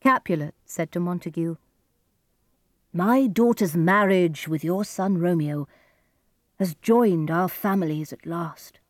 Capulet said to Montague, My daughter's marriage with your son Romeo has joined our families at last.